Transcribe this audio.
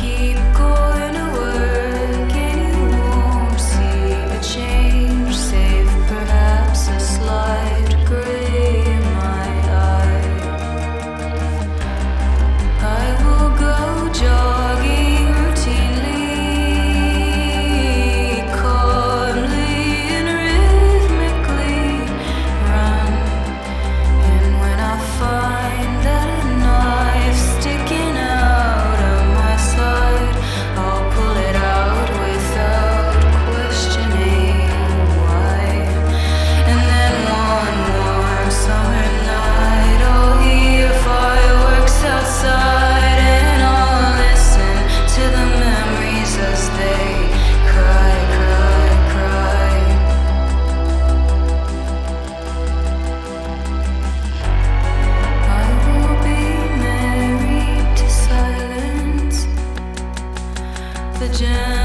keep the jam.